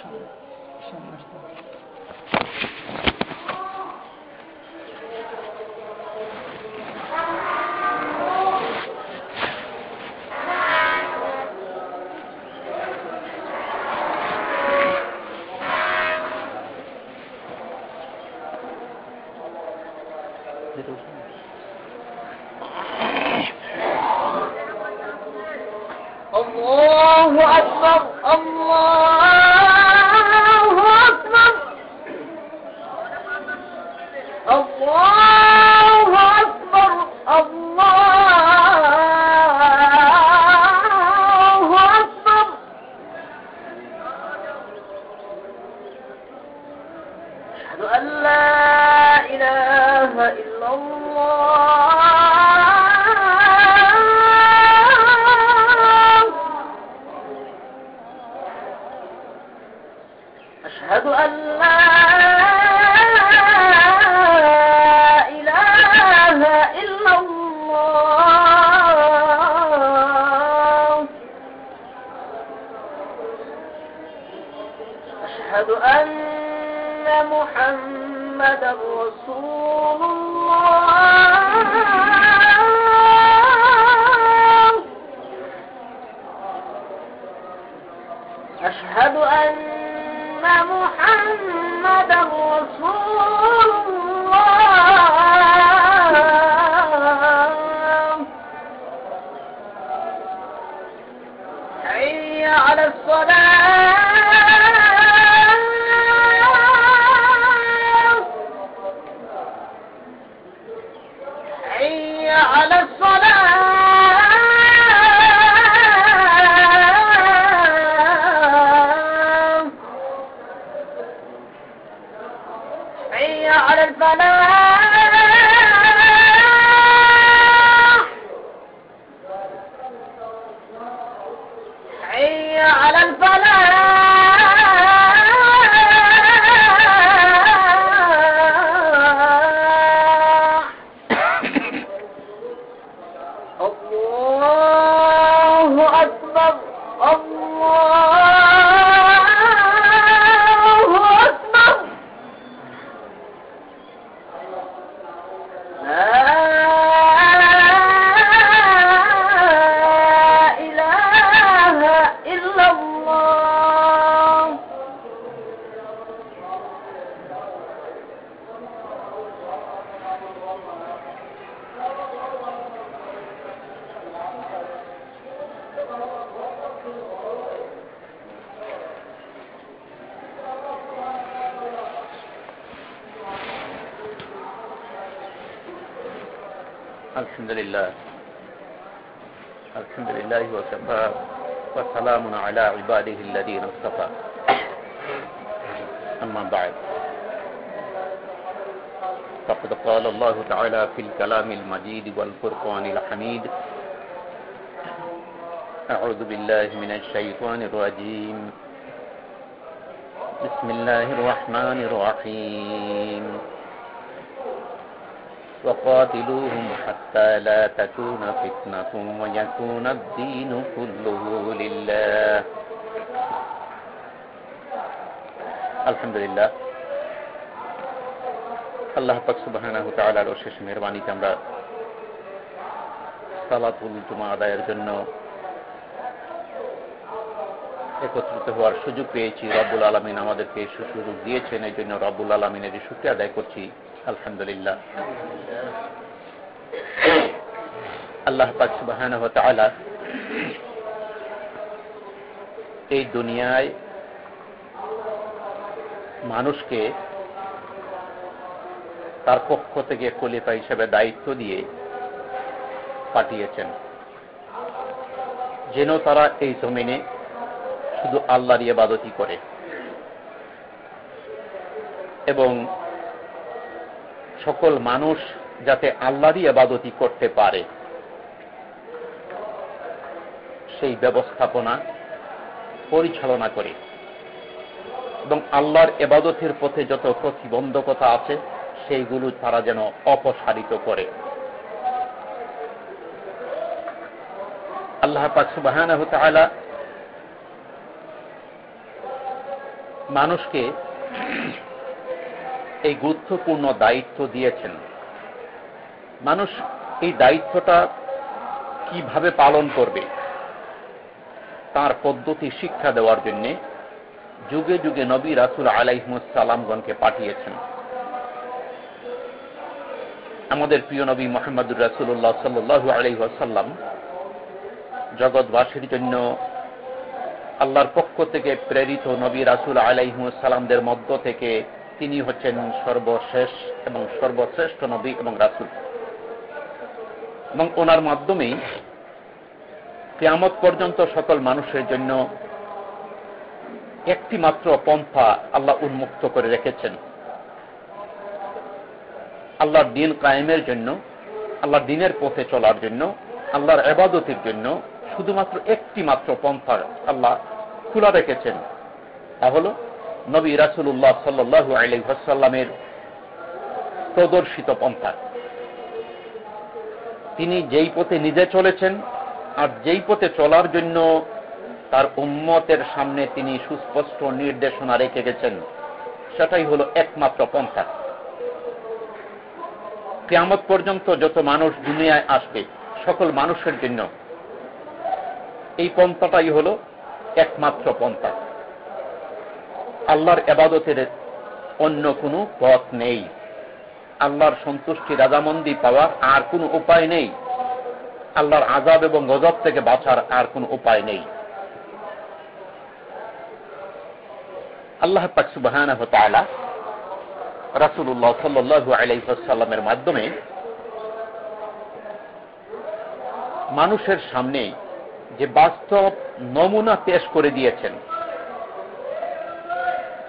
İnşallah. İnşallah. الحمد لله. الحمد لله وكفى وسلام على عباده الذين اصطفى. أما بعد. فقد قال الله تعالى في الكلام المجيد والفرقان الحميد. أعوذ بالله من الشيطان الرجيم. بسم الله الرحمن الرحيم. وقاتلوهم حتى لا تكون فتنة ويكون الدين كله لله الحمد لله আল্লাহ পাক সুবহানাহু তাআলার অশেষ মেহেরবানিতে আমরা সালাতুল জুমা আদায়ের জন্য একত্রিত হওয়ার সুযোগ পেয়েছি রব্বুল আলমিন আমাদেরকে সুযোগ দিয়েছেন এই জন্য রব্বুল আলমিনের শুক্রিয়া আদায় করছি আলহামদুলিল্লাহ। আল্লাহ পাক সুবহানাহু ওয়া এই দুনিয়ায় মানুষকে তার পক্ষ থেকে খলিফা হিসেবে দায়িত্ব দিয়ে পাঠিয়েছেন। যেন তারা এই জমিনে শুধু আল্লাহর ইবাদতি করে। এবং সকল মানুষ যাতে আল্লাহরই আবাদতি করতে পারে। সেই ব্যবস্থাপনা পরিচালনা করে। এবং আল্লাহর এবাদতের পথে যত প্রতিবন্ধকতা আছে, সেইগুলো তারা যেন অপসারিত করে। আল্লাহ পাক সুবহানাহু তাআলা মানুষকে এই গুরুত্বপূর্ণ দায়িত্ব দিয়েছেন। মানুষ এই দায়িত্বটা কীভাবে পালন করবে? তার পদ্ধতি শিক্ষা দেওয়ার জন্য যুগে যুগে নবী রাসুল আলাইহমুসালামগণকে পাঠিয়েছেন। আমাদের প্রিয় নবী মোহাম্মদুর রাসুল্লাহ সাল্লু আলাইসাল্লাম জগৎবাসীর জন্য আল্লাহর পক্ষ থেকে প্রেরিত নবী রাসুল আলাইহসালামদের মধ্য থেকে তিনি হচ্ছেন সর্বশেষ এবং সর্বশ্রেষ্ঠ নবী এবং রাসুল। এবং ওনার মাধ্যমেই কেয়ামত পর্যন্ত সকল মানুষের জন্য একটি মাত্র পন্থা আল্লাহ উন্মুক্ত করে রেখেছেন। আল্লাহর দিন কায়েমের জন্য, আল্লাহর দিনের পথে চলার জন্য, আল্লাহর এবাদতির জন্য শুধুমাত্র একটি মাত্র পন্থা আল্লাহ খোলা রেখেছেন। তা হল নবী রাসুল্লাহ সাল্লু আলহাসাল্লামের প্রদর্শিত পন্থা। তিনি যেই পথে নিজে চলেছেন আর যেই পথে চলার জন্য তার উম্মতের সামনে তিনি সুস্পষ্ট নির্দেশনা রেখে গেছেন, সেটাই হল একমাত্র পন্থা। কেয়ামত পর্যন্ত যত মানুষ দুনিয়ায় আসবে, সকল মানুষের জন্য, এই পন্থাটাই হল একমাত্র পন্থা। আল্লাহর এবাদতের অন্য কোনো পথ নেই। আল্লাহর সন্তুষ্টি, রাজামন্দি পাওয়ার আর কোনো উপায় নেই। আল্লাহর আজাব এবং গজব থেকে বাঁচার আর কোনো উপায় নেই। আল্লাহ পাকসুবাহ রাসুল্লাহ সাল্লু আলাইসাল্লামের মাধ্যমে মানুষের সামনে যে বাস্তব নমুনা পেশ করে দিয়েছেন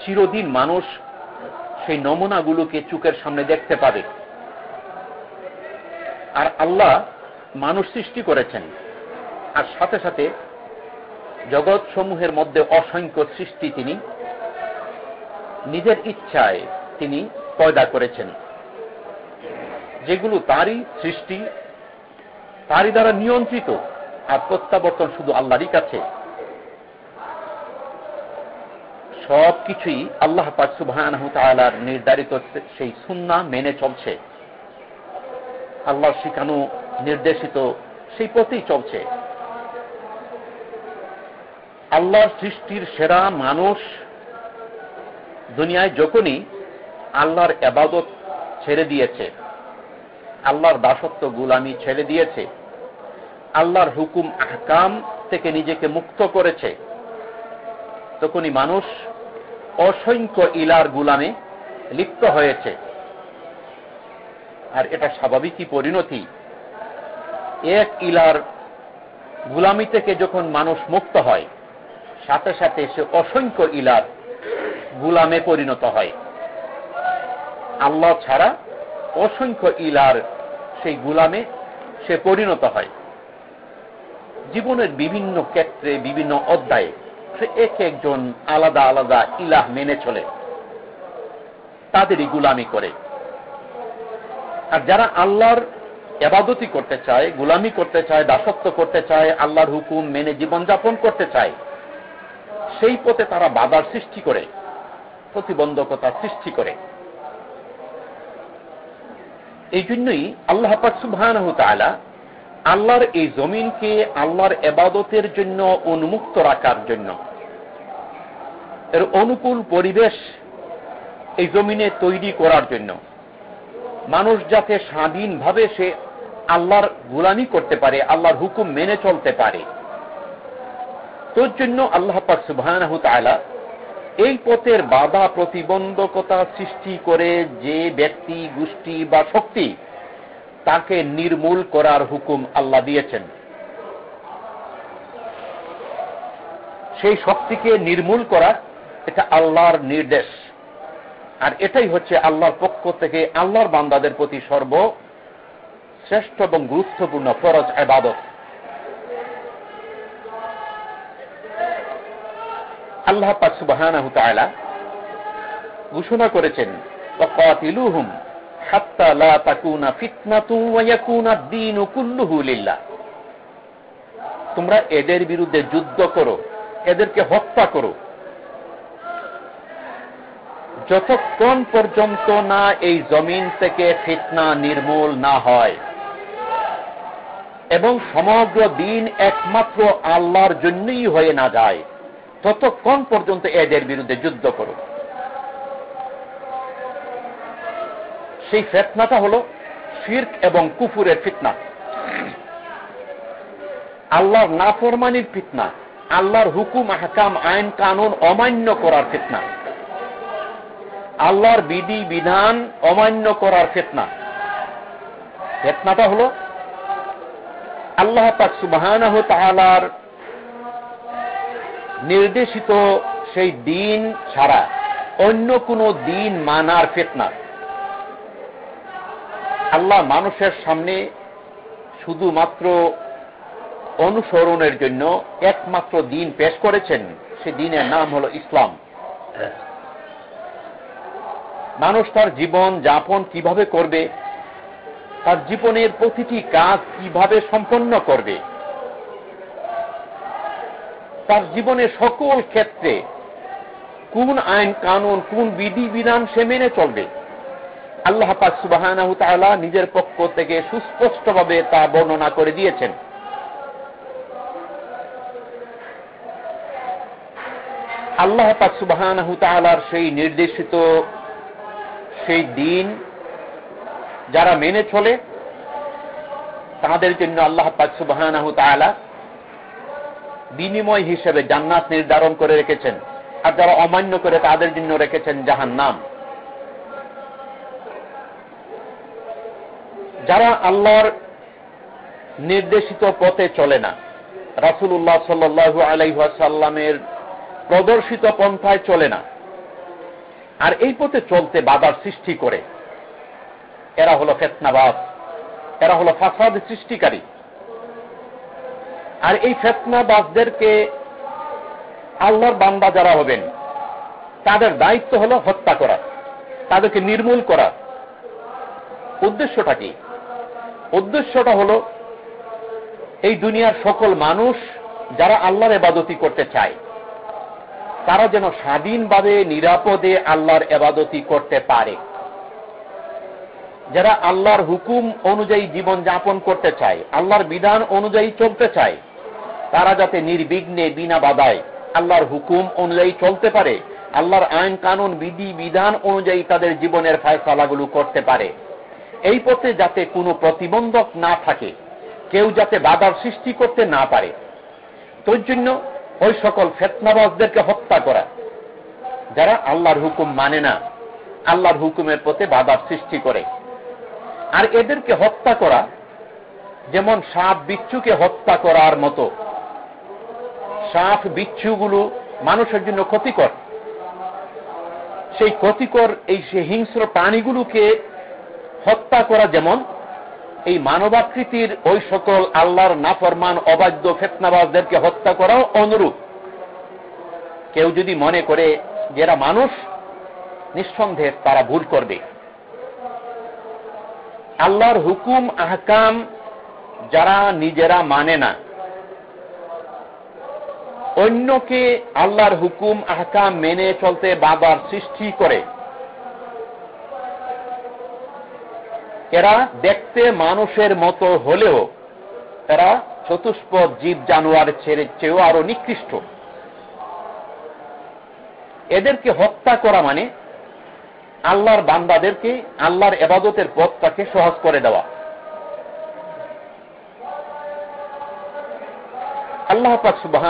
চিরদিন মানুষ সেই নমুনাগুলোকে চুকের সামনে দেখতে পাবে। আর আল্লাহ মানুষ সৃষ্টি করেছেন। আর সাথে সাথে জগৎ সমূহের মধ্যে অসংখ্য সৃষ্টি তিনি, নিজের ইচ্ছায় তিনি পয়দা করেছেন। যেগুলো তারই সৃষ্টি, তারই দ্বারা নিয়ন্ত্রিত, আর প্রত্যাবর্তন শুধু আল্লাহরই কাছে। সব কিছুই আল্লাহ পাকসুবাহান নির্ধারিত সেই সুন্না মেনে চলছে। আল্লাহর শিখানো নির্দেশিত সেই পথেই চলছে। আল্লাহর সৃষ্টির সেরা মানুষ দুনিয়ায় যখনই আল্লাহর এবাদত ছেড়ে দিয়েছে, আল্লাহর দাসত্ব গুলামি ছেড়ে দিয়েছে, আল্লাহর হুকুম, আহকাম থেকে নিজেকে মুক্ত করেছে তখনই মানুষ অসংখ্য ইলার গুলামে লিপ্ত হয়েছে। আর এটা স্বাভাবিকই পরিণতি। এক ইলার গুলামি থেকে যখন মানুষ মুক্ত হয়, সাথে সাথে সে অসংখ্য ইলার গুলামে পরিণত হয়। আল্লাহ ছাড়া অসংখ্য ইলার সেই গুলামে সে পরিণত হয়। জীবনের বিভিন্ন ক্ষেত্রে, বিভিন্ন অধ্যায়ে সে এক একজন আলাদা আলাদা ইলাহ মেনে চলে। তাদেরই গুলামি করে। আর যারা আল্লাহর এবাদতি করতে চায়, গুলামি করতে চায়, দাসত্ব করতে চায়, আল্লাহর হুকুম মেনে জীবনযাপন করতে চায়, সেই পথে তারা বাধার সৃষ্টি করে, প্রতিবন্ধকতা সৃষ্টি করে। এই জন্যই আল্লাহ সুবহান আল্লাহর এই জমিনকে আল্লাহর এবাদতের জন্য উন্মুক্ত রাখার জন্য এর অনুকূল পরিবেশ এই জমিনে তৈরি করার জন্য। মানুষ যাতে স্বাধীনভাবে সে আল্লাহর গুলামি করতে পারে, আল্লাহর হুকুম মেনে চলতে পারে। তোর জন্য আল্লাহ পাক সুবাহ এই পথের বাধা প্রতিবন্ধকতা সৃষ্টি করে যে ব্যক্তি, গোষ্ঠী বা শক্তি তাকে নির্মূল করার হুকুম আল্লাহ দিয়েছেন। সেই শক্তিকে নির্মূল করা এটা আল্লাহর নির্দেশ। আর এটাই হচ্ছে আল্লাহর পক্ষ থেকে আল্লাহর বান্দাদের প্রতি সর্ব শ্রেষ্ঠ এবং গুরুত্বপূর্ণ ফরজ আবাদত আল্লাহ পাক ঘোষণা করেছেন তোমরা এদের বিরুদ্ধে যুদ্ধ করো, এদেরকে হত্যা করো। যতক্ষণ পর্যন্ত না এই জমিন থেকে ফিতনা নির্মূল না হয় এবং সমগ্র দিন একমাত্র আল্লাহর জন্যই হয়ে না যায়, ততক্ষণ পর্যন্ত এদের বিরুদ্ধে যুদ্ধ করুন। সেই ফেতনাটা হল শির্ক এবং কুফুরের ফিতনা। আল্লাহর নাফরমানির ফিতনা, আল্লাহর হুকুম হাকাম আইন, কানুন অমান্য করার ফিতনা। আল্লাহর বিধি, বিধান অমান্য করার ফেতনা। ফেতনাটা হল আল্লাহ পাক সুবাহান তালার নির্দেশিত সেই দিন ছাড়া অন্য কোনো দিন মানার ফেতনা। আল্লাহ মানুষের সামনে শুধুমাত্র অনুসরণের জন্য একমাত্র দিন পেশ করেছেন, সে দিনের নাম হল ইসলাম। মানুষ তার জীবন যাপন কীভাবে করবে, তার জীবনের প্রতিটি কাজ কীভাবে সম্পন্ন করবে, তার জীবনের সকল ক্ষেত্রে কোন আইন কানুন, কোন বিধি বিধান সে মেনে চলবে। আল্লাহ পাক নিজের পক্ষ থেকে সুস্পষ্টভাবে তা বর্ণনা করে দিয়েছেন। আল্লাহ পাক সেই নির্দেশিত সেই দিন যারা মেনে চলে, তাদের জন্য আল্লাহ পাক সুবাহ বিনিময় হিসেবে জান্নাত নির্ধারণ করে রেখেছেন। আর যারা অমান্য করে তাদের জন্য রেখেছেন জাহান নাম যারা আল্লাহর নির্দেশিত পথে চলে না রাসুল উল্লাহ সাল্লু আলাইসাল্লামের প্রদর্শিত পন্থায় চলে না আর এই পথে চলতে বাধার সৃষ্টি করে। এরা হলো ফেতনাবাদ এরা হলো ফাসাদ সৃষ্টিকারী। আর এই ফেতনাবাদদেরকে আল্লাহর বান্দা যারা হবেন, তাদের দায়িত্ব হলো হত্যা করা, তাদেরকে নির্মূল করা। উদ্দেশ্যটা কি? উদ্দেশ্যটা হলো এই দুনিয়ার সকল মানুষ যারা আল্লাহর এবাদতি করতে চায় তারা যেন স্বাধীনভাবে, নিরাপদে আল্লাহর এবাদতি করতে পারে। যারা আল্লাহর হুকুম অনুযায়ী জীবন যাপন করতে চায়, আল্লাহর বিধান অনুযায়ী চলতে চায়, তারা যাতে নির্বিঘ্নে, বিনা বাধায় আল্লাহর হুকুম অনুযায়ী চলতে পারে, আল্লাহর আইন, কানুন, বিধি, বিধান অনুযায়ী তাদের জীবনের ফায়সালাগুলো করতে পারে। এই পথে যাতে কোনো প্রতিবন্ধক না থাকে, কেউ যাতে বাধার সৃষ্টি করতে না পারে। তোর জন্য ওই সকল ফেতনাবাজদেরকে হত্যা করা। যারা আল্লাহর হুকুম মানে না, আল্লাহর হুকুমের পথে বাধার সৃষ্টি করে। আর এদেরকে হত্যা করা, যেমন সাপ বিচ্ছুকে হত্যা করার মতো। সাপ বিচ্ছুগুলো মানুষের জন্য ক্ষতিকর। সেই ক্ষতিকর এই সে হিংস্র প্রাণীগুলোকে হত্যা করা যেমন, এই মানবাকৃতির ওই সকল আল্লাহর নাফরমান, অবাধ্য, ফেতনাবাজদেরকে হত্যা করাও অনুরূপ। কেউ যদি মনে করে যারা মানুষ, নিঃসন্দেহে তারা ভুল করবে। আল্লাহর হুকুম, আহকাম যারা নিজেরা মানে না। অন্যকে আল্লাহর হুকুম, আহকাম মেনে চলতে বাবার সৃষ্টি করে। এরা দেখতে মানুষের মতো হলেও এরা চতুষ্পদ জীব জানোয়ার ছেড়ে চেয়েও আরও নিকৃষ্ট। এদেরকে হত্যা করা মানে আল্লাহর বান্দাদেরকে আল্লাহর এবাদতের পথটাকে সহজ করে দেওয়া। আল্লাহ পাক সুবাহ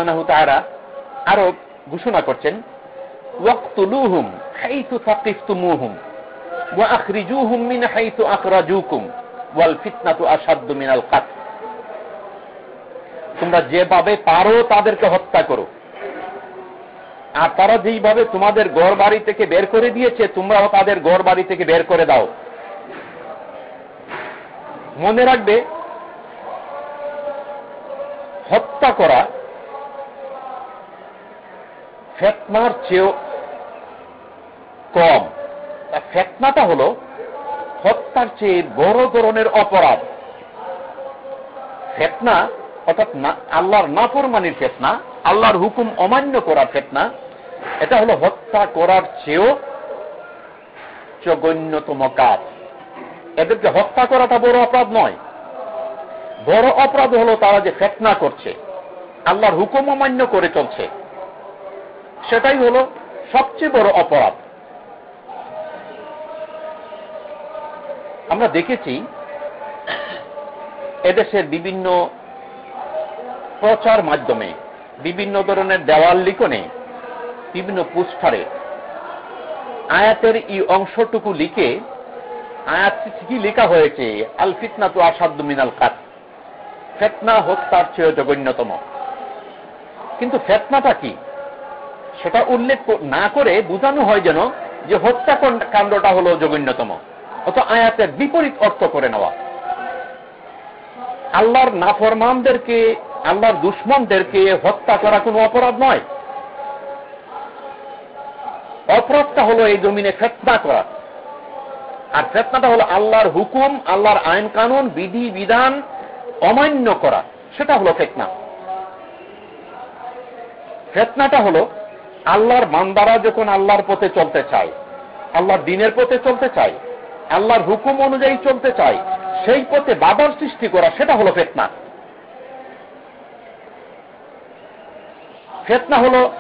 আরও ঘোষণা করছেন তোমরা যেভাবে পারো তাদেরকে হত্যা করো। আর তারা যেইভাবে তোমাদের গড় বাড়ি থেকে বের করে দিয়েছে, তোমরাও তাদের গড় বাড়ি থেকে বের করে দাও। মনে রাখবে, হত্যা করা ফেতনার চেয়েও কম। ফেতনাটা হল, হত্যার চেয়ে বড় ধরনের অপরাধ। ফেতনা অর্থাৎ আল্লাহর নাফরমানির ফেতনা, আল্লাহর হুকুম অমান্য করার ফেতনা এটা হলো হত্যা করার চেয়েও জঘন্যতম কাজ। এদেরকে হত্যা করাটা বড় অপরাধ নয়। বড় অপরাধ হলো তারা যে ফেতনা করছে, আল্লাহর হুকুম অমান্য করে চলছে। সেটাই হলো সবচেয়ে বড় অপরাধ। আমরা দেখেছি এদেশের বিভিন্ন প্রচার মাধ্যমে, বিভিন্ন ধরনের দেওয়াল লিখনে বিভিন্ন পুস্টারে আয়াতের এই অংশটুকু লিখে আয়াত কি লেখা হয়েছে আল ফিতনা তো আসাদ্দ মিনাল কাত। ফেতনা হত্যার চেয়ে জঘন্যতম। কিন্তু ফেতনাটা কি? সেটা উল্লেখ না করে বোঝানো হয় যেন যে হত্যা কাণ্ডটা হল জঘন্যতম অত আয়াতের বিপরীত অর্থ করে নেওয়া। আল্লাহর নাফরমানদেরকে, আল্লাহর দুশ্মনদেরকে হত্যা করা কোনো অপরাধ নয়। অপরাধটা হলো এই জমিনে ফেতনা করা। আর ফেতনাটা হলো আল্লাহর হুকুম, আল্লাহর আইন কানুন, বিধি, বিধান অমান্য করা। সেটা হলো ফেতনা। ফেতনাটা হলো আল্লাহর মান্দারা যখন আল্লাহর পথে চলতে চায়, আল্লাহর দিনের পথে চলতে চায়, আল্লাহর হুকুম অনুযায়ী চলতে চায়, সেই পথে বাধার সৃষ্টি করা, সেটা হলো ফেতনা। ফেতনা হলো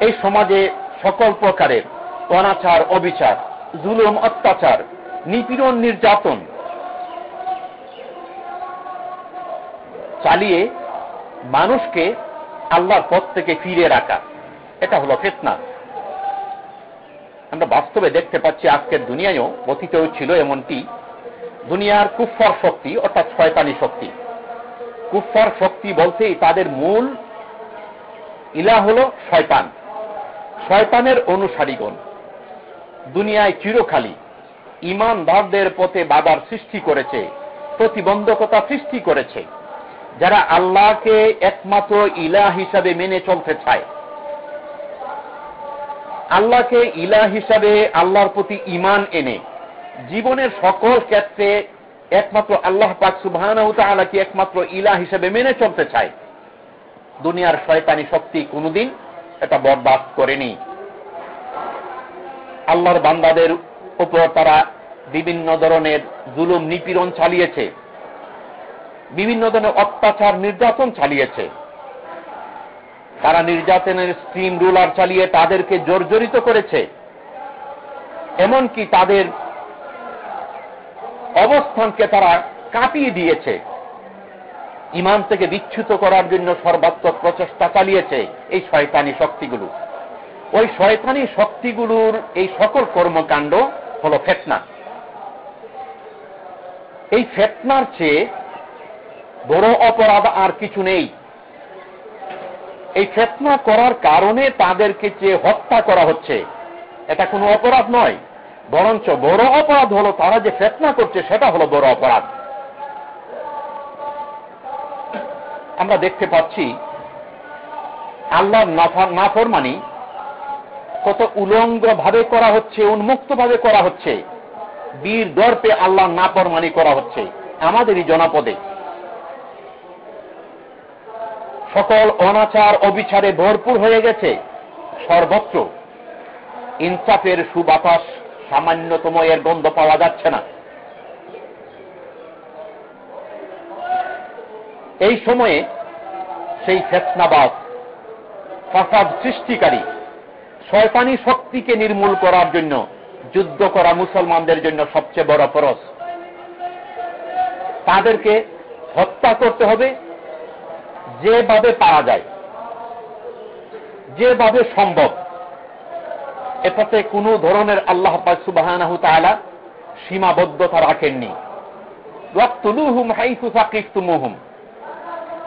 এই সমাজে সকল প্রকারের অনাচার, অবিচার, জুলুম, অত্যাচার, নিপীড়ন, নির্যাতন চালিয়ে মানুষকে আল্লাহর পথ থেকে ফিরে রাখা। এটা হলো ফেতনা। আমরা বাস্তবে দেখতে পাচ্ছি আজকের দুনিয়ায়ও অতীতেও ছিল এমনটি। দুনিয়ার কুফার শক্তি, অর্থাৎ শয়তানি শক্তি। কুফার শক্তি বলতেই তাদের মূল ইলা হল শয়তান। শয়তানের অনুসারীগণ। দুনিয়ায় চিরখালি ইমানদারদের পথে বাবার সৃষ্টি করেছে, প্রতিবন্ধকতা সৃষ্টি করেছে, যারা আল্লাহকে একমাত্র ইলা হিসাবে মেনে চলতে চায়। আল্লাহকে ইলা হিসাবে আল্লাহর প্রতি ইমান এনে জীবনের সকল ক্ষেত্রে একমাত্র আল্লাহ পাক সুবাহ আলাকে একমাত্র ইলা হিসেবে মেনে চলতে চায়। দুনিয়ার শয়তানি শক্তি কোনদিন এটা বরদাস্ত করেনি। আল্লাহর বান্দাদের উপর তারা বিভিন্ন ধরনের জুলুম, নিপীড়ন চালিয়েছে। বিভিন্ন ধরনের অত্যাচার, নির্যাতন চালিয়েছে। তারা নির্যাতনের স্ট্রিম রুলার চালিয়ে তাদেরকে জর্জরিত করেছে। এমনকি তাদের অবস্থানকে তারা কাঁপিয়ে দিয়েছে। ইমান থেকে বিচ্ছুত করার জন্য সর্বাত্মক প্রচেষ্টা চালিয়েছে এই শয়তানি শক্তিগুলো। ওই শয়তানি শক্তিগুলোর এই সকল কর্মকাণ্ড হল ফেতনা। এই ফেতনার চেয়ে বড় অপরাধ আর কিছু নেই। এই ফেতনা করার কারণে তাদেরকে যে হত্যা করা হচ্ছে, এটা কোনো অপরাধ নয়, বরঞ্চ বড় অপরাধ হলো তারা যে ফেতনা করছে, সেটা হলো বড় অপরাধ। আমরা দেখতে পাচ্ছি আল্লাহর নাফরমানি কত উলঙ্গ ভাবে করা হচ্ছে উন্মুক্ত ভাবে করা হচ্ছে, বীর দর্পে আল্লাহ নাফরমানি করা হচ্ছে, আমাদেরই জনপদে। সকল অনাচার, অবিচারে ভরপুর হয়ে গেছে, সর্বত্র। ইনসাফের সুবাতাস সামান্যতম এর গন্ধ পাওয়া যাচ্ছে না। এই সময়ে সেই ফেতনাবাদ, ফাসাদ সৃষ্টিকারী, শয়তানি শক্তিকে নির্মূল করার জন্য, যুদ্ধ করা মুসলমানদের জন্য সবচেয়ে বড় ফরজ। তাদেরকে হত্যা করতে হবে, যেভাবে পারা যায়, যেভাবে সম্ভব। এটাতে কোনো ধরনের আল্লাহ সুবাহ সীমাবদ্ধতা রাখেননি।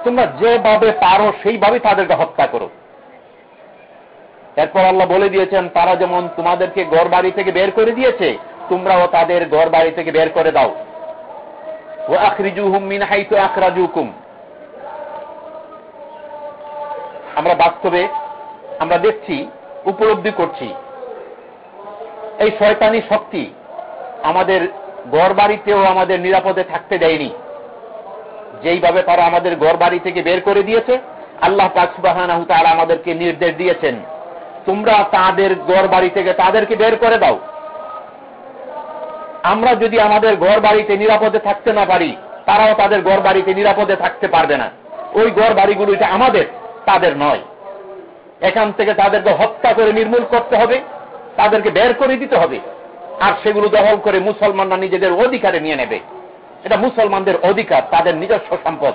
তোমরা যেভাবে পারো সেইভাবে তাদেরকে হত্যা করো। এরপর আল্লাহ বলে দিয়েছেন, তারা যেমন তোমাদেরকে ঘর বাড়ি থেকে বের করে দিয়েছে, তোমরাও তাদের ঘর বাড়ি থেকে বের করে দাও। ও আখরিজুহুম মিন হাইতু আখরাজুকুম। আমরা বাস্তবে আমরা দেখছি, উপলব্ধি করছি, এই শয়তানি শক্তি আমাদের ঘর বাড়িতেও আমাদের নিরাপদে থাকতে দেয়নি। যেইভাবে তারা আমাদের ঘর বাড়ি থেকে বের করে দিয়েছে, আল্লাহ পাকসুবাহান তারা আমাদেরকে নির্দেশ দিয়েছেন, তোমরা তাদের ঘর বাড়ি থেকে তাদেরকে বের করে দাও। আমরা যদি আমাদের ঘর বাড়িতে নিরাপদে থাকতে না পারি, তারাও তাদের ঘর বাড়িতে নিরাপদে থাকতে পারবে না। ওই ঘর বাড়িগুলো এটা আমাদের, তাদের নয়। এখান থেকে তাদেরকে হত্যা করে নির্মূল করতে হবে, তাদেরকে বের করে দিতে হবে, আর সেগুলো দখল করে মুসলমানরা নিজেদের অধিকারে নিয়ে নেবে। এটা মুসলমানদের অধিকার, তাদের নিজস্ব সম্পদ।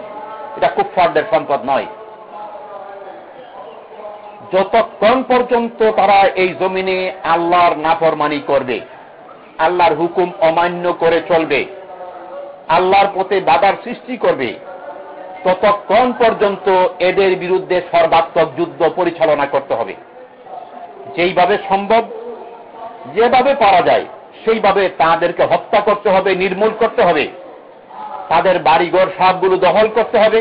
এটা কুফফারদের সম্পদ নয়। যতক্ষণ পর্যন্ত তারা এই জমিনে আল্লাহর নাফরমানি করবে, আল্লাহর হুকুম অমান্য করে চলবে, আল্লাহর পথে বাধার সৃষ্টি করবে, ততক্ষণ পর্যন্ত এদের বিরুদ্ধে সর্বাত্মক যুদ্ধ পরিচালনা করতে হবে। যেইভাবে সম্ভব, যেভাবে পারা যায়, সেইভাবে তাদেরকে হত্যা করতে হবে, নির্মূল করতে হবে। তাদের বাড়িঘর সবগুলো দখল করতে হবে।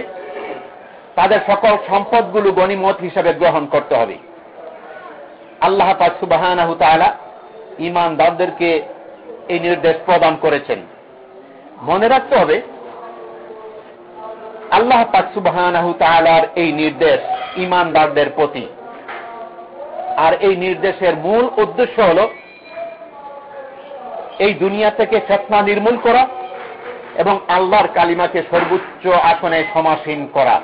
তাদের সকল সম্পদগুলো গণিমত হিসাবে গ্রহণ করতে হবে। আল্লাহ সুবাহ ইমানদারদেরকে এই নির্দেশ প্রদান করেছেন। মনে রাখতে হবে, আল্লাহ সুবাহ এই নির্দেশ ইমানদারদের প্রতি। আর এই নির্দেশের মূল উদ্দেশ্য হল, এই দুনিয়া থেকে ফেতনা নির্মূল করা এবং আল্লাহর কালিমাকে সর্বোচ্চ আসনে সমাসীন করা।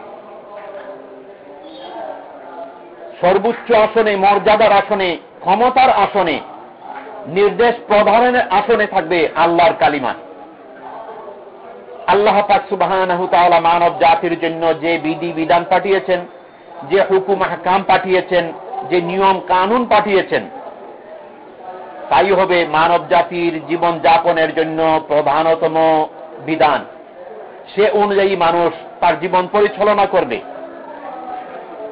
সর্বোচ্চ আসনে, মর্যাদার আসনে, ক্ষমতার আসনে, নির্দেশ প্রধানের আসনে থাকবে আল্লাহর কালিমা। আল্লাহ পাকসুবাহ মানব জাতির জন্য যে বিধি বিধান পাঠিয়েছেন, যে হুকুম হাকাম পাঠিয়েছেন, যে নিয়ম কানুন পাঠিয়েছেন, তাই হবে মানব জাতির জীবন যাপনের জন্য প্রধানতম বিধান। সে অনুযায়ী মানুষ তার জীবন পরিচালনা করবে।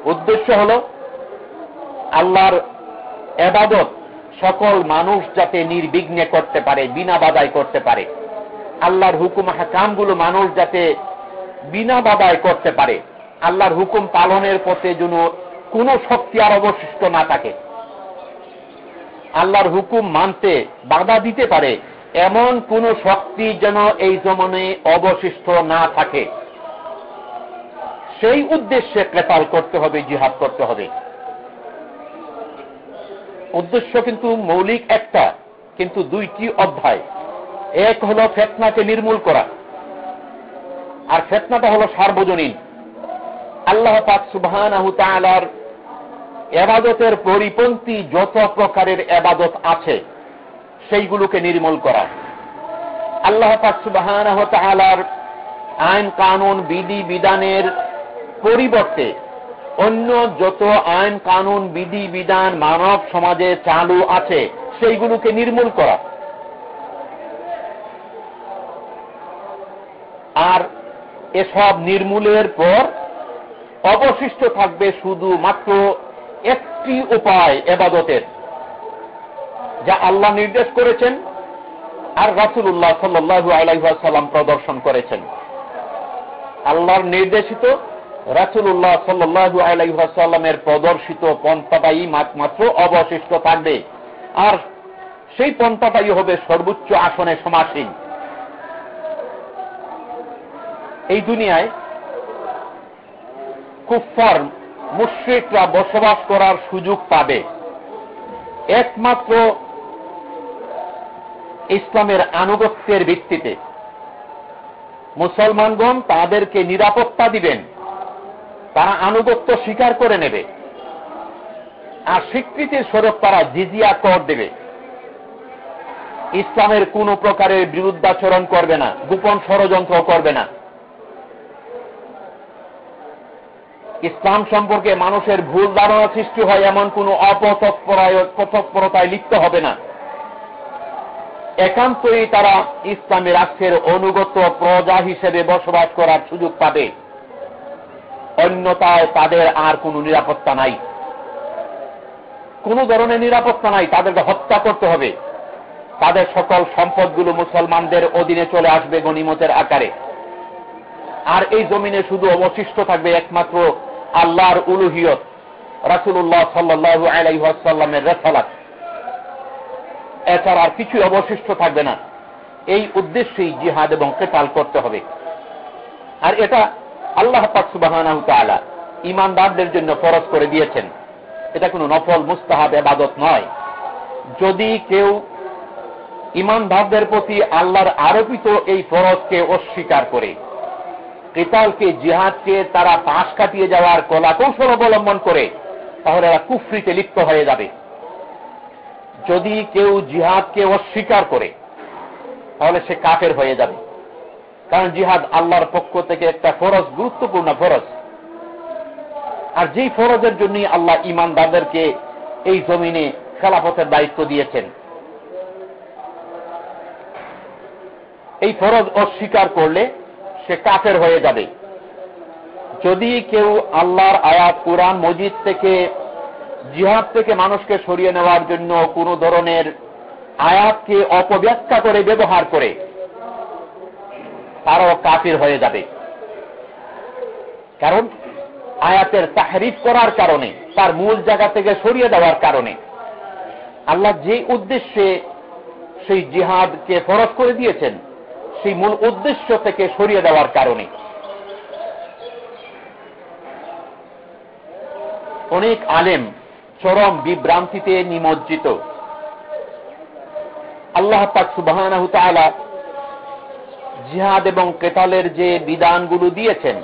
উদ্দেশ্য হল আল্লাহর এবাদত সকল মানুষ যাতে নির্বিঘ্নে করতে পারে, বিনা বাদায় করতে পারে। আল্লাহর হুকুম হাকামগুলো মানুষ যাতে বিনা বাদায় করতে পারে। আল্লাহর হুকুম পালনের পথে যেন কোনো শক্তি আর অবশিষ্ট না থাকে। আল্লাহর হুকুম মানতে বাধা দিতে পারে এমন কোন শক্তি যেন এই জমনে অবশিষ্ট না থাকে। সেই উদ্দেশ্যে ক্রেতাল করতে হবে, জিহাদ করতে হবে। উদ্দেশ্য কিন্তু মৌলিক একটা, কিন্তু দুইটি অধ্যায়। এক হল ফেতনাকে নির্মূল করা। আর ফেতনাটা হল সার্বজনীন। আল্লাহ পাক সুবহান এবাদতের পরিপন্থী যত প্রকারের এবাদত আছে সেইগুলোকে নির্মূল করা। আল্লাহ পাক আইন, কানুন, বিধি, বিধানের পরিবর্তে অন্য যত আইন, কানুন, বিধি, বিধান মানব সমাজে চালু আছে, সেইগুলোকে নির্মূল করা। আর এসব নির্মূলের পর অবশিষ্ট থাকবে শুধু মাত্র একটি উপায়, এবাদতের। যা আল্লাহ নির্দেশ করেছেন আর রাসুল্লাহ সাল্লু আলাইসাল্লাম প্রদর্শন করেছেন। আল্লাহর নির্দেশিত রাসুল্লাহ সাল্লু আলাইসাল্লামের প্রদর্শিত পন্থাটাই মাত্র অবশিষ্ট থাকবে। আর সেই পন্থাটাই হবে সর্বোচ্চ আসনে সমাসীন। এই দুনিয়ায় কুফার মুশ্রিকরা বসবাস করার সুযোগ পাবে। একমাত্র ইসলামের আনুগত্যের ভিত্তিতে। মুসলমানগণ তাদেরকে নিরাপত্তা দিবেন। তারা আনুগত্য স্বীকার করে নেবে। আর স্বীকৃতির স্বরূপ তারা জিজিয়া কর দেবে। ইসলামের কোন প্রকারের বিরুদ্ধাচরণ করবে না, গোপন ষড়যন্ত্র করবে না। ইসলাম সম্পর্কে মানুষের ভুল ধারণা সৃষ্টি হয় এমন কোন অপতৎপরতায় লিপ্ত হবে না। একান্তই তারা ইসলামী রাষ্ট্রের অনুগত প্রজা হিসেবে বসবাস করার সুযোগ পাবে। অন্যতায় তাদের আর কোন নিরাপত্তা নাই। কোন ধরনের নিরাপত্তা নাই, তাদেরকে হত্যা করতে হবে। তাদের সকল সম্পদগুলো মুসলমানদের অধীনে চলে আসবে গণিমতের আকারে। আর এই জমিনে শুধু অবশিষ্ট থাকবে একমাত্র আল্লাহর উলুহিয়ত রাসুল্লাহ সাল্লু আলাইসাল্লামের রেসালাত। এছাড়া আর কিছুই অবশিষ্ট থাকবে না। এই উদ্দেশ্যেই জিহাদ এবং কেতাল করতে হবে। আর এটা আল্লাহ পাকসুবাহ ইমানদারদের জন্য ফরজ করে দিয়েছেন। এটা কোনো নফল, মুস্তাহাব, এবাদত নয়। যদি কেউ ইমানদারদের প্রতি আল্লাহর আরোপিত এই ফরজকে অস্বীকার করে, কেতালকে, জিহাদকে তারা পাশ কাটিয়ে যাওয়ার কলা কৌশল অবলম্বন করে, তাহলে এরা কুফরিতে লিপ্ত হয়ে যাবে। যদি কেউ জিহাদকে অস্বীকার করে, তাহলে সে কাফের হয়ে যাবে। কারণ জিহাদ আল্লাহর পক্ষ থেকে একটা ফরজ, গুরুত্বপূর্ণ ফরজ। আর যেই ফরজের জন্যই আল্লাহ ইমানদারদেরকে এই জমিনে খেলাফতের দায়িত্ব দিয়েছেন, এই ফরজ অস্বীকার করলে সে কাফের হয়ে যাবে। যদি কেউ আল্লাহর আয়াত কোরআন মজিদ থেকে জিহাদ থেকে মানুষকে সরিয়ে নেওয়ার জন্য কোনো ধরনের আয়াতকে অপব্যাখ্যা করে ব্যবহার করে, তারও কাফির হয়ে যাবে। কারণ আয়াতের তাহরিফ করার কারণে, তার মূল জায়গা থেকে সরিয়ে দেওয়ার কারণে, আল্লাহ যে উদ্দেশ্যে সেই জিহাদকে ফরজ করে দিয়েছেন, সেই মূল উদ্দেশ্য থেকে সরিয়ে দেওয়ার কারণে। অনেক আলেম চরম বিভ্রান্তিতে নিমজ্জিত। আল্লাহ পাক সুবাহ জিহাদ এবং কেতালের যে বিধানগুলো দিয়েছেন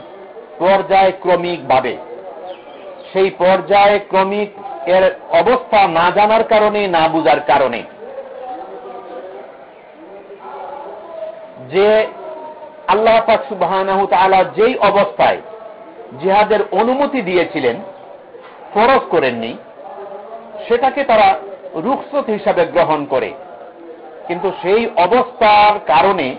পর্যায় ক্রমিক ভাবে সেই পর্যায় ক্রমিক এর অবস্থা না জানার কারণে, না বুঝার কারণে। যে আল্লাহ পাক সুবাহ যেই অবস্থায় জিহাদের অনুমতি দিয়েছিলেন, ফরজ করেননি সেটাকে তারা রুখসত হিসাবে গ্রহণ করে। কিন্তু সেই অবস্থার কারণে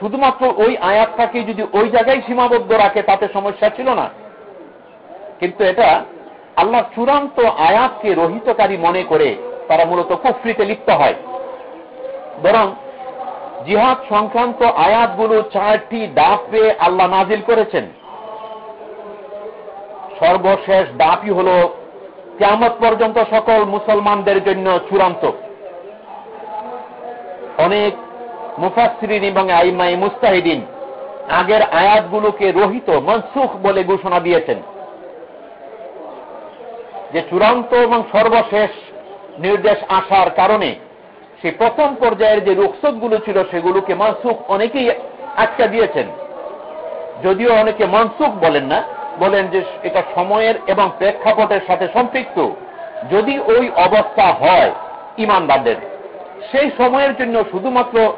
শুধুমাত্র ওই আয়াতটাকে যদি ওই জায়গায় সীমাবদ্ধ রাখে, তাতে সমস্যা ছিল না। কিন্তু এটা আল্লাহ চূড়ান্ত আয়াতকে রহিতকারী মনে করে তারা মূলত কুফরিতে লিপ্ত হয়। বরং জিহাদ সংক্রান্ত আয়াতগুলো চারটি ডাপে আল্লাহ নাজিল করেছেন। সর্বশেষ ডাপই হল কেমত পর্যন্ত সকল মুসলমানদের জন্য চূড়ান্ত। অনেক মুফাসরিন এবং আইমাই মুস্তাহিদিন আগের আয়াতগুলোকে রহিত, মনসুখ বলে ঘোষণা দিয়েছেন। যে চূড়ান্ত এবং সর্বশেষ নির্দেশ আসার কারণে সে প্রথম পর্যায়ের যে রুকসতগুলো ছিল সেগুলোকে মনসুখ অনেকেই আটকা দিয়েছেন। যদিও অনেকে মনসুখ বলেন না বলেন যে এটা সময়ের এবং প্রেক্ষাপটের সাথে সম্পৃক্ত। যদি ওই অবস্থা হয় ইমানদারদের, সেই সময়ের জন্য শুধুমাত্র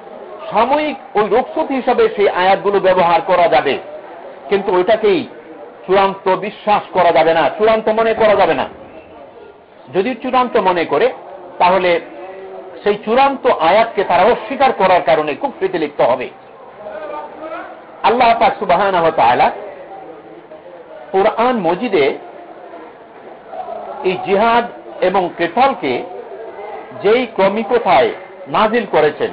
সাময়িক ওই রোগসত হিসাবে সেই আয়াতগুলো ব্যবহার করা যাবে। কিন্তু ওইটাকেই চূড়ান্ত বিশ্বাস করা যাবে না, চূড়ান্ত মনে করা যাবে না। যদি চূড়ান্ত মনে করে, তাহলে সেই চূড়ান্ত আয়াতকে তারা অস্বীকার করার কারণে খুব প্রীতিলিপ্ত হবে। আল্লাহ পাক সুবাহ কোরআন মজিদে এই জিহাদ এবং কেতালকে যেই ক্রমিকতায় নাজিল করেছেন,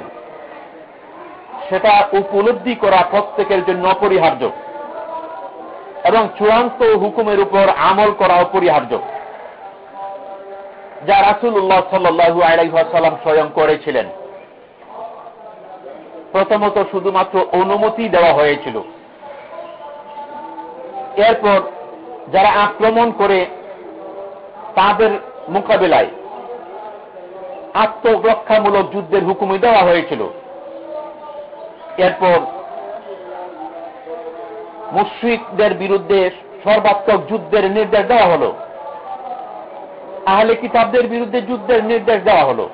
সেটা উপলব্ধি করা প্রত্যেকের জন্য অপরিহার্য এবং চূড়ান্ত হুকুমের উপর আমল করা অপরিহার্য। যা রাসুল্লাহ সাল্লু আলাইসাল্লাম স্বয়ং করেছিলেন। প্রথমত শুধুমাত্র অনুমতি দেওয়া হয়েছিল। এরপর যারা আক্রমণ করে তাদের মোকাবেলায় আত্মরক্ষামূলক যুদ্ধের হুকুমে দেওয়া হয়েছিল। এরপর মুশ্রিকদের বিরুদ্ধে সর্বাত্মক যুদ্ধের নির্দেশ দেওয়া হল। আহলে কিতাবদের বিরুদ্ধে যুদ্ধের নির্দেশ দেওয়া হল।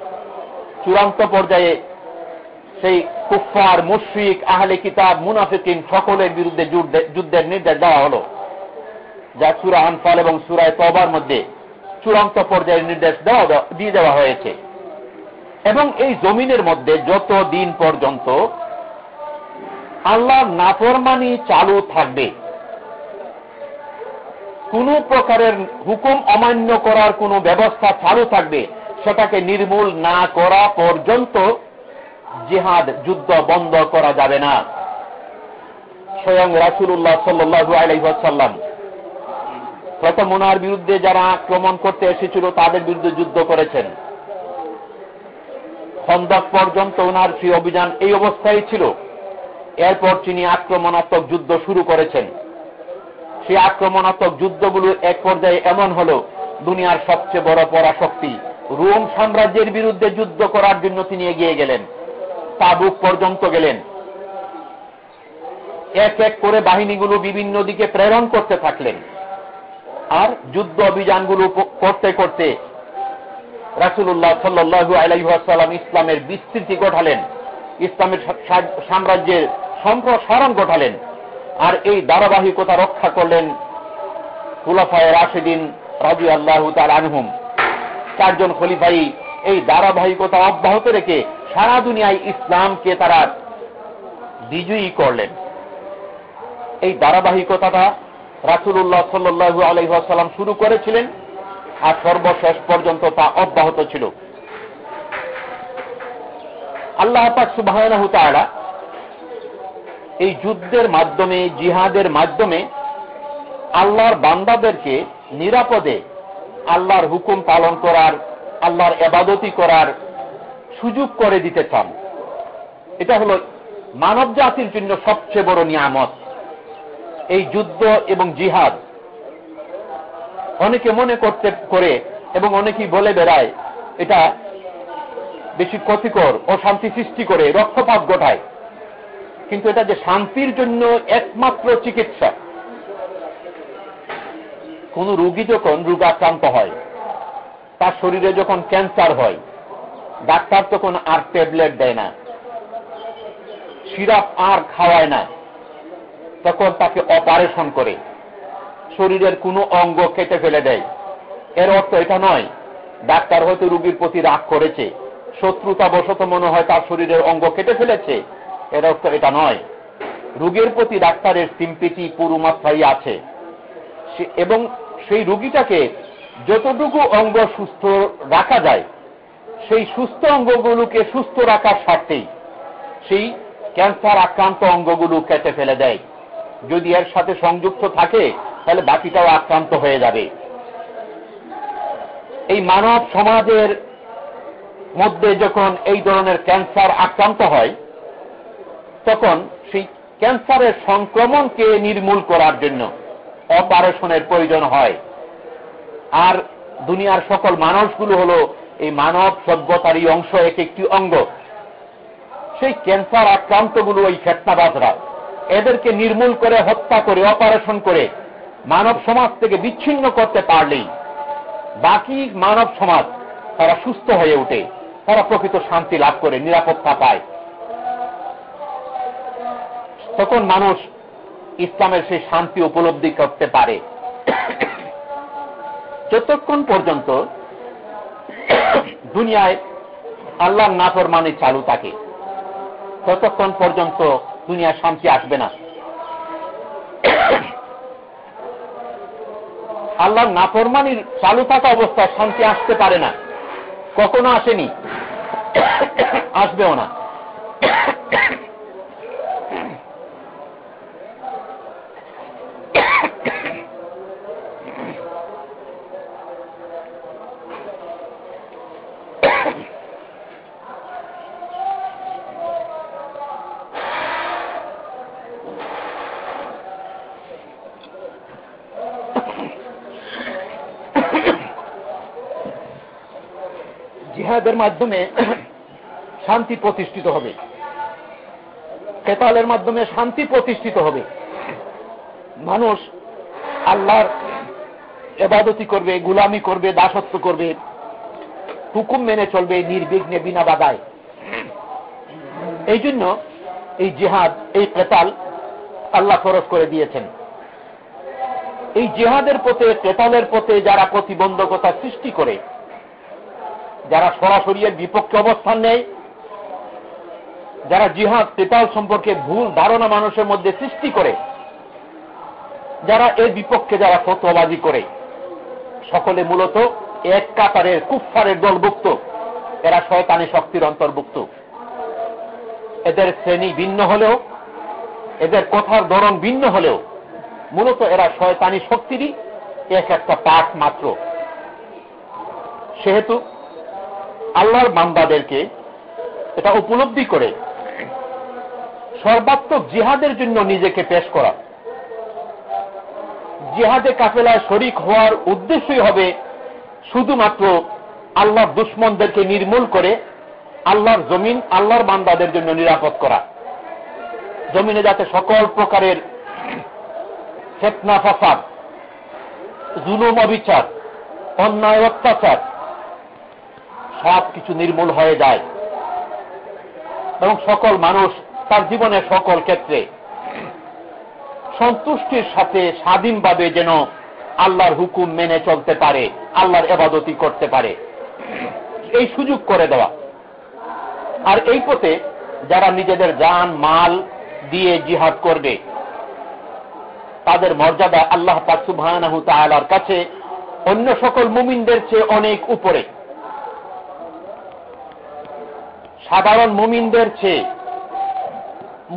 চূড়ান্ত পর্যায়ে সেই কুফার মুশ্রিক আহলে কিতাব, মুনাফিকিন সকলের বিরুদ্ধে যুদ্ধের নির্দেশ দেওয়া হল। যা সুরা আনফাল এবং সুরায় তবার মধ্যে চূড়ান্ত পর্যায়ের নির্দেশ দেওয়া, দিয়ে দেওয়া হয়েছে। এবং এই জমিনের মধ্যে যত দিন পর্যন্ত আল্লাহর নাফরমানি চালু থাকবে, কোন প্রকারের হুকুম অমান্য করার কোন ব্যবস্থা চালু থাকবে, সেটাকে নির্মূল না করা পর্যন্ত জিহাদ, যুদ্ধ বন্ধ করা যাবে না। স্বয়ং রাসুল্লাহ সাল্লু আলাইসাল্লাম প্রথম ওনার বিরুদ্ধে যারা আক্রমণ করতে এসেছিল, তাদের বিরুদ্ধে যুদ্ধ করেছেন। খন্দক পর্যন্ত ওনার সেই অভিযান এই অবস্থায় ছিল। এরপর তিনি আক্রমণাত্মক যুদ্ধ শুরু করেছেন। সেই আক্রমণাত্মক যুদ্ধগুলো এক পর্যায়ে এমন হল, দুনিয়ার সবচেয়ে বড় পরাশক্তি, রোম সাম্রাজ্যের বিরুদ্ধে যুদ্ধ করার জন্য তিনি এগিয়ে গেলেন। তাবুক পর্যন্ত গেলেন। এক এক করে বাহিনীগুলো বিভিন্ন দিকে প্রেরণ করতে থাকলেন। আর যুদ্ধ অভিযানগুলো করতে করতে রাসুল্লাহ সাল্লু আলাইসাল্লাম ইসলামের বিস্তৃতি ঘটালেন ইসলামের সাম্রাজ্যের সম্প্রসারণ ঘটালেন আর এই ধারাবাহিকতা রক্ষা করলেন খুলাফায় রাশেদিন রাজু আল্লাহ তার আনহুম। চারজন খলিফাই এই ধারাবাহিকতা অব্যাহত রেখে সারা দুনিয়ায় ইসলামকে তারা বিজয়ী করলেন। এই ধারাবাহিকতাটা রাসুল্লাহ সাল্লু আলহাসাল্লাম শুরু করেছিলেন আর সর্বশেষ পর্যন্ত তা অব্যাহত ছিল। আল্লাহ সুবাহ এই যুদ্ধের মাধ্যমে, জিহাদের মাধ্যমে আল্লাহর বান্দাদেরকে নিরাপদে আল্লাহর হুকুম পালন করার, আল্লাহর এবাদতি করার সুযোগ করে দিতে চান। এটা হল মানব জাতির জন্য সবচেয়ে বড় নিয়ামত। এই যুদ্ধ এবং জিহাদ অনেকে মনে করতে, করে এবং অনেকেই বলে বেড়ায়, এটা বেশি ক্ষতিকর, অশান্তি সৃষ্টি করে, রক্তপাত ঘটায়। কিন্তু এটা যে শান্তির জন্য একমাত্র চিকিৎসা। কোন রুগী যখন রোগাক্রান্ত হয়, তার শরীরে যখন ক্যান্সার হয় ডাক্তার তখন আর ট্যাবলেট দেয় না। সিরাপ আর খাওয়ায় না। তখন তাকে অপারেশন করে। শরীরের কোনো অঙ্গ কেটে ফেলে দেয়। এর অর্থ এটা নয়, ডাক্তার হয়তো রুগীর প্রতি রাগ করেছে। শত্রুতা বশত মনে হয় তার শরীরের অঙ্গ কেটে ফেলেছে। এর অর্থ এটা নয়। রোগের প্রতি ডাক্তারের সিম্পিটি পুরো মাত্রাই আছে এবং সেই রুগীটাকে যতটুকু অঙ্গ সুস্থ রাখা যায় সেই সুস্থ অঙ্গগুলোকে সুস্থ রাখার স্বার্থেই সেই ক্যান্সার আক্রান্ত অঙ্গগুলো কেটে ফেলে দেয়। যদি এর সাথে সংযুক্ত থাকে, তাহলে বাকিটাও আক্রান্ত হয়ে যাবে। এই মানব সমাজের মধ্যে যখন এই ধরনের ক্যান্সার আক্রান্ত হয়, তখন সেই ক্যান্সারের সংক্রমণকে নির্মূল করার জন্য অপারেশনের প্রয়োজন হয়। আর দুনিয়ার সকল মানুষগুলো হল এই মানব সভ্যতারই অংশ এক একটি অঙ্গ। সেই ক্যান্সার আক্রান্তগুলো ওই ফেটনাবাজরা এদেরকে নির্মূল করে, হত্যা করে অপারেশন করে মানব সমাজ থেকে বিচ্ছিন্ন করতে পারলেই বাকি মানব সমাজ তারা সুস্থ হয়ে ওঠে, তারা প্রকৃত শান্তি লাভ করে, নিরাপত্তা পায়। তখন মানুষ ইসলামের সেই শান্তি উপলব্ধি করতে পারে। যতক্ষণ পর্যন্ত দুনিয়ায় আল্লাহর নাফরমানি চালু থাকে। ততক্ষণ পর্যন্ত দুনিয়ার শান্তি আসবে না। আল্লাহর নাফরমানির চালু থাকা অবস্থায় শান্তি আসতে পারে না। কখনো আসেনি। আসবেও না। জিহাদের মাধ্যমে শান্তি প্রতিষ্ঠিত হবে। কেতালের মাধ্যমে শান্তি প্রতিষ্ঠিত হবে। মানুষ আল্লাহর এবাদতি করবে, গুলামি করবে, দাসত্ব করবে, হুকুম মেনে চলবে, নির্বিঘ্নে, বিনা বাধায়। এই জন্য এই জেহাদ, এই কেতাল আল্লাহ খরচ করে দিয়েছেন। এই জেহাদের পথে কেতালের পথে যারা প্রতিবন্ধকতা সৃষ্টি করে যারা সরাসরি এর বিপক্ষে অবস্থান নেয়, যারা জিহাদ কেতাল সম্পর্কে ভুল ধারণা মানুষের মধ্যে সৃষ্টি করে, যারা এর বিপক্ষে যারা ফতোয়াবাজি করে, সকলে মূলত এক কাতারের কুফারের দলভুক্ত। এরা শয়তানি শক্তির অন্তর্ভুক্ত। এদের শ্রেণি ভিন্ন হলেও, এদের কথার ধরন ভিন্ন হলেও, মূলত এরা শয়তানি শক্তিরই এক একটা পাঠ মাত্র। সেহেতু আল্লাহর বান্দাদেরকে এটা উপলব্ধি করে সর্বাত্মক জিহাদের জন্য নিজেকে পেশ করা। জিহাদে কাফেলায় শরিক হওয়ার উদ্দেশ্যই হবে শুধুমাত্র আল্লাহর দুশ্মনদেরকে নির্মূল করে আল্লাহর জমিন, আল্লাহর বান্দাদের জন্য নিরাপদ করা। জমিনে যাতে সকল প্রকারের ফেতনা, ফাসাদ, জুলুম, অবিচার, অন্যায়, অত্যাচার সব কিছু নির্মূল হয়ে যায়। এবং সকল মানুষ তার জীবনের সকল ক্ষেত্রে সন্তুষ্টির সাথে স্বাধীনভাবে যেন আল্লাহর হুকুম মেনে চলতে পারে, আল্লাহর এবাদতি করতে পারে। এই সুযোগ করে দেওয়া। আর এই পথে যারা নিজেদের যান মাল দিয়ে জিহাদ করবে, তাদের মর্যাদা আল্লাহ পাকসুবাহ তালার কাছে অন্য সকল মুমিনদের চেয়ে অনেক উপরে। সাধারণ মুমিনদের চেয়ে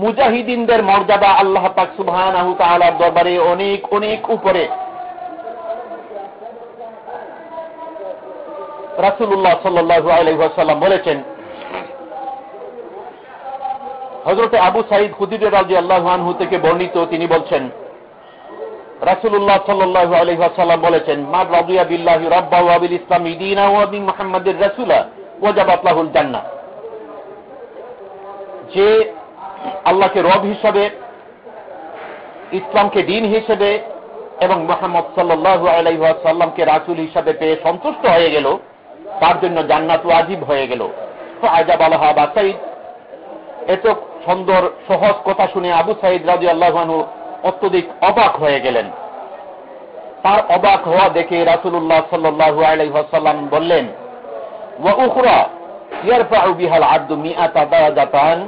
মুজাহিদিনদের মর্যাদা আল্লাহ পাক সুবাহ তালার দরবারে অনেক অনেক উপরে। রাসুল্লাহ সাল্লু বলেছেন হজরতে আবু সাইদ খুদির রাজি আল্লাহানহু থেকে বর্ণিত তিনি বলছেন রাসুল্লাহ সাল্লু আলহাম বলেছেন, মা রাবিয়া বিল্লাহ রব্বাহ আবিল ইসলাম ইদিনা ওয়াবি মোহাম্মদের রাসুলা ওয়াজাবাতলাহুল জান্না যে আল্লাহকে রব হিসাবে, ইসলামকে দিন হিসেবে এবং মোহাম্মদ সাল্লু আলাইসাল্লামকে রাসুল হিসাবে পেয়ে সন্তুষ্ট হয়ে গেল, তার জন্য জান্নাত ওয়াজিব হয়ে গেল। আজাব আল্লাহ আবা সাইদ। এত সুন্দর, সহজ কথা শুনে আবু সাইদ রাজু আল্লাহানু অত্যধিক অবাক হয়ে গেলেন। তার অবাক হওয়া দেখে রাসুল্লাহ সাল্লু আলাইসাল্লাম বললেন ও উখরা ইয়ারফাউ বিহাল আব্দু মিআতা দারাজাতান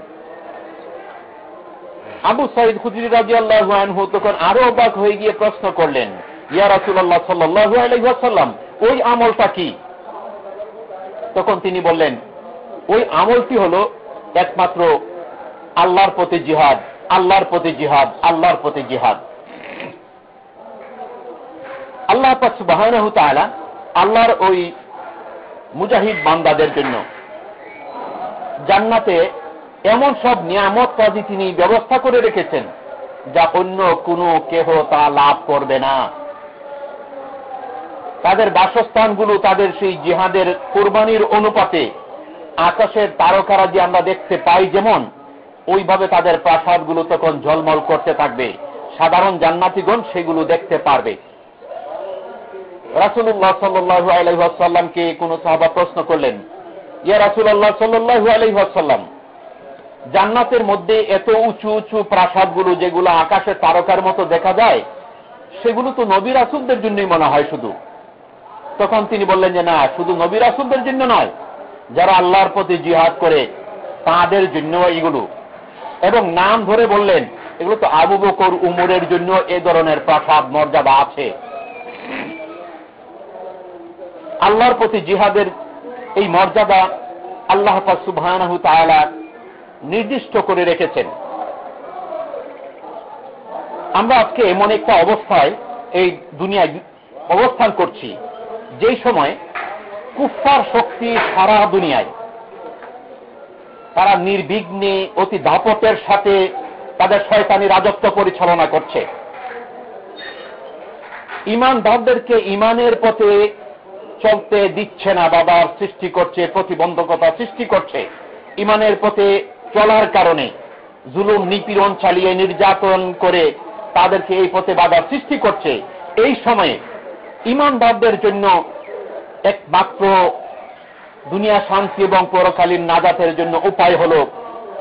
আবু সাইদ খুদির রাজি আল্লাহ তখন আরও অবাক হয়ে গিয়ে প্রশ্ন করলেন, ইয়া রাসুল্লাহ সাল্লু আলাইসাল্লাম ওই আমলটা কি? তখন তিনি বললেন, ওই আমলটি হল একমাত্র আল্লাহর প্রতি জিহাদ, আল্লাহর প্রতি জিহাদ, আল্লাহর প্রতি জিহাদ। আল্লাহ বাহান আল্লাহর ওই মুজাহিদ বান্দাদের জন্য জান্নাতে এমন সব নিয়ামত কাজী তিনি ব্যবস্থা করে রেখেছেন, যা অন্য কোনো কেহ তা লাভ করবে না। তাদের বাসস্থানগুলো তাদের সেই জিহাদের কোরবানির অনুপাতে আকাশের তারকারা যে আমরা দেখতে পাই যেমন, ওইভাবে তাদের প্রাসাদগুলো তখন ঝলমল করতে থাকবে। সাধারণ জান্নাতিগণ সেগুলো দেখতে পারবে। রাসুল্লাহ সাল্লু আলহাসাল্লামকে কোন সাহাবা প্রশ্ন করলেন, ইয়া রাসুল্লাহ সাল্লু আলহাসাল্লাম জান্নাতের মধ্যে এত উঁচু উঁচু প্রাসাদগুলো যেগুলো আকাশের তারকার মতো দেখা যায়, সেগুলো তো নবী রাসুলদের জন্যই মনে হয় শুধু। তখন তিনি বললেন যে না, শুধু নবী রাসুলদের জন্য নয়, যারা আল্লাহর প্রতি জিহাদ করে তাদের জন্য এগুলো এবং নাম ধরে বললেন, এগুলো তো আবু বকর উমরের জন্য এ ধরনের প্রাসাদ মর্যাদা আছে। আল্লাহর প্রতি জিহাদের এই মর্যাদা আল্লাহ সুবাহ নির্দিষ্ট করে রেখেছেন। আমরা আজকে এমন একটা অবস্থায় এই দুনিয়ায় অবস্থান করছি, যেই সময় কুফার শক্তি সারা দুনিয়ায়, তারা নির্বিঘ্নে অতি দাপটের সাথে তাদের শয়তানি রাজত্ব পরিচালনা করছে। ইমানদারদেরকে ইমানের পথে চলতে দিচ্ছে না, বাবার সৃষ্টি করছে, প্রতিবন্ধকতা সৃষ্টি করছে। ইমানের পথে চলার কারণে জুলুম, নিপীড়ন চালিয়ে নির্যাতন করে তাদেরকে এই পথে বাধার সৃষ্টি করছে। এই সময়ে ইমানদারদের জন্য একমাত্র দুনিয়া শান্তি এবং পরকালীন নাজাতের জন্য উপায় হল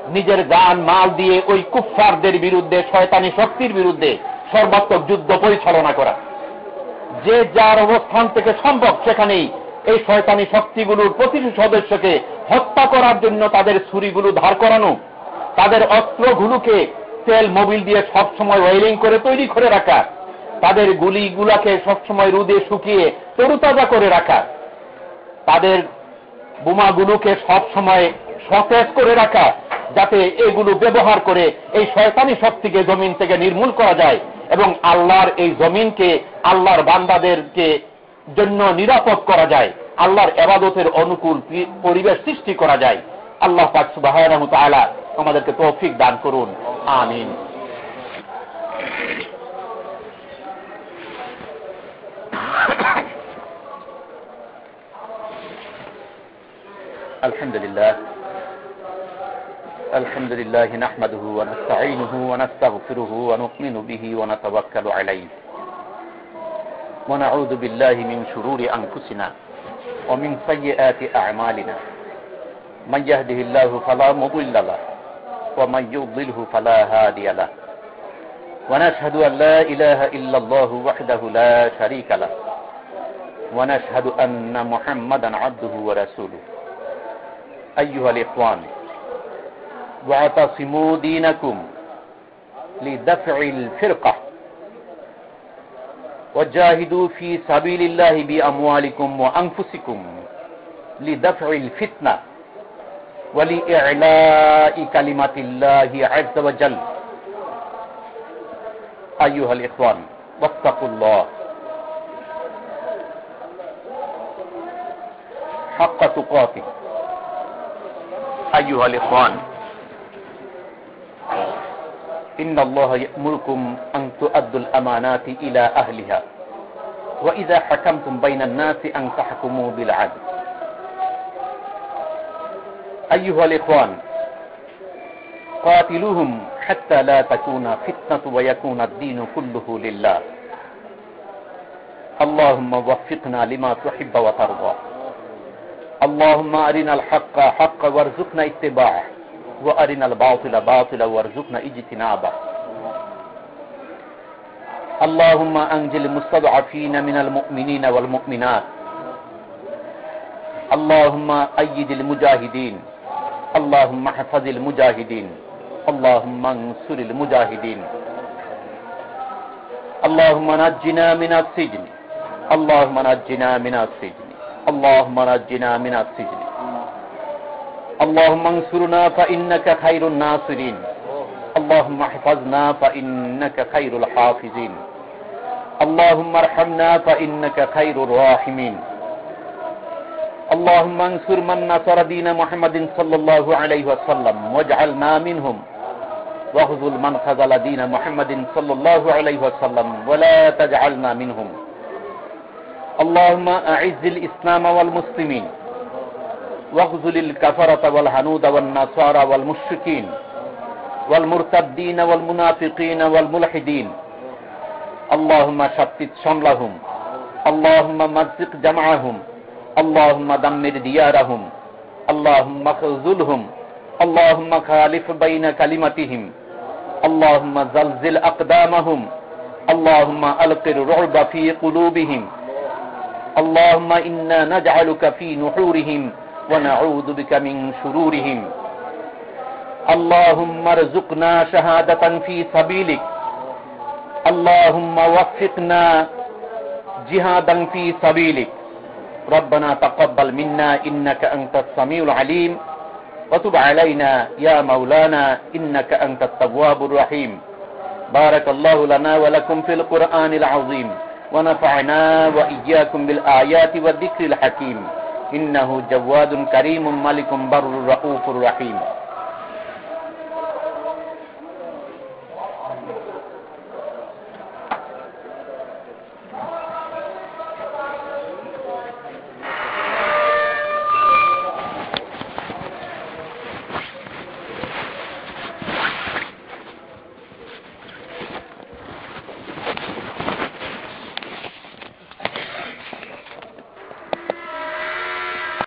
নিজের গান মাল দিয়ে ওই কুফফারদের বিরুদ্ধে, শয়তানি শক্তির বিরুদ্ধে সর্বাত্মক যুদ্ধ পরিচালনা করা। যে যার অবস্থান থেকে সম্ভব সেখানেই এই শয়তানি শক্তিগুলোর প্রতিটি সদস্যকে হত্যা করার জন্য তাদের ছুরিগুলো ধার করানো, তাদের অস্ত্রগুলোকে তেল, মোবিল দিয়ে সবসময় ওয়েলিং করে তৈরি করে রাখা, তাদের গুলিগুলাকে সবসময় রুদে শুকিয়ে তরুতাজা করে রাখা, তাদের বোমাগুলোকে সবসময় সতেজ করে রাখা, যাতে এগুলো ব্যবহার করে এই শয়তানি শক্তিকে জমিন থেকে নির্মূল করা যায় এবং আল্লাহর এই জমিনকে, আল্লাহর বান্দাদেরকে জন্য নিরাপদ করা যায় আল্লাহর এবাদতের অনুকূল পরিবেশ সৃষ্টি করা যায় আল্লাহ পাক সুবাহ আমাদেরকে তৌফিক দান করুন আমিন الحمد لله الحمد لله نحمده ونستعينه ونستغفره ونؤمن به ونتوكل عليه ونعوذ بالله من شرور أنفسنا ومن سيئات أعمالنا. من يهده الله فلا مضل له ومن يضلله فلا هادي له. ونشهد أن لا إله إلا الله وحده لا شريك له. ونشهد أن محمدا عبده ورسوله. أيها الإخوان واعتصموا دينكم لدفع الفرقة. وجاهدوا في سبيل الله بأموالكم وأنفسكم لدفع الفتنة ولإعلاء كلمة الله عز وجل. أيها الإخوان واتقوا الله. حق تقاته. أيها الإخوان إن الله يأمركم أن تؤدوا الأمانات إلى أهلها. وإذا حكمتم بين الناس أن تحكموا بالعدل. أيها الإخوان قاتلوهم حتى لا تكون فتنة ويكون الدين كله لله. اللهم وفقنا لما تحب وترضى. اللهم أرنا الحق حقا وارزقنا اتباعه. وأرنا الباطل باطلا وارزقنا اجتنابه. اللهم أنجل المستضعفين من المؤمنين والمؤمنات. اللهم أيد المجاهدين. اللهم احفظ المجاهدين. اللهم انصر المجاهدين. اللهم نجنا من السجن. اللهم نجنا من السجن. اللهم نجنا من السجن. اللهم انصرنا فإنك خير الناصرين اللهم احفظنا فإنك خير الحافظين اللهم ارحمنا فإنك خير الراحمين اللهم انصر من نصر دين محمد صلى الله عليه وسلم واجعلنا منهم واخذل من خذل دين محمد صلى الله عليه وسلم ولا تجعلنا منهم اللهم أعز الإسلام والمسلمين واخذل الكفرة والهنود والنصارى والمشركين والمرتدين والمنافقين والملحدين اللهم شتت شملهم اللهم مزق جمعهم اللهم دمر ديارهم اللهم خذلهم اللهم خالف بين كلمتهم اللهم زلزل أقدامهم اللهم ألق الرعب في قلوبهم اللهم إنا نجعلك في نحورهم ونعوذ بك من شرورهم. اللهم ارزقنا شهادة في سبيلك. اللهم وفقنا جهادا في سبيلك. ربنا تقبل منا إنك أنت السميع العليم. وتب علينا يا مولانا إنك أنت التواب الرحيم. بارك الله لنا ولكم في القرآن العظيم. ونفعنا وإياكم بالآيات والذكر الحكيم. إنه جواد كريم ملك بر رؤوف رحيم